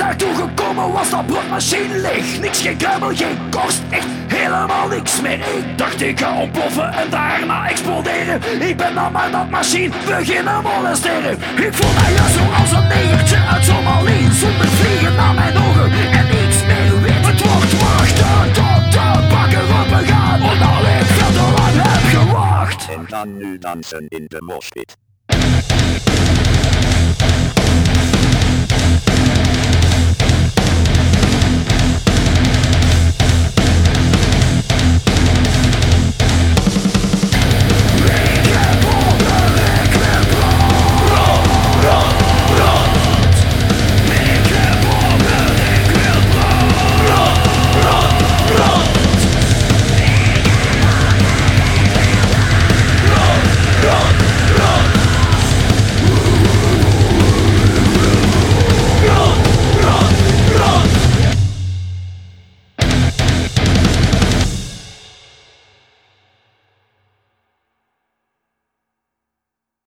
daartoe gekomen was dat broodmachine leeg. Niks, geen kruimel, geen korst, echt helemaal niks meer. Ik dacht ik ga ontploffen en daarna exploderen. Ik ben dan maar dat machine beginnen molesteren. Ik voel mij juist zoals een negertje uit Somalië. Zonder vliegen naar mijn ogen en niks meer weten. Het wordt wachten tot de bakken wat gaan. Omdat ik veel te heb gewacht. En dan nu dansen in de moshpit.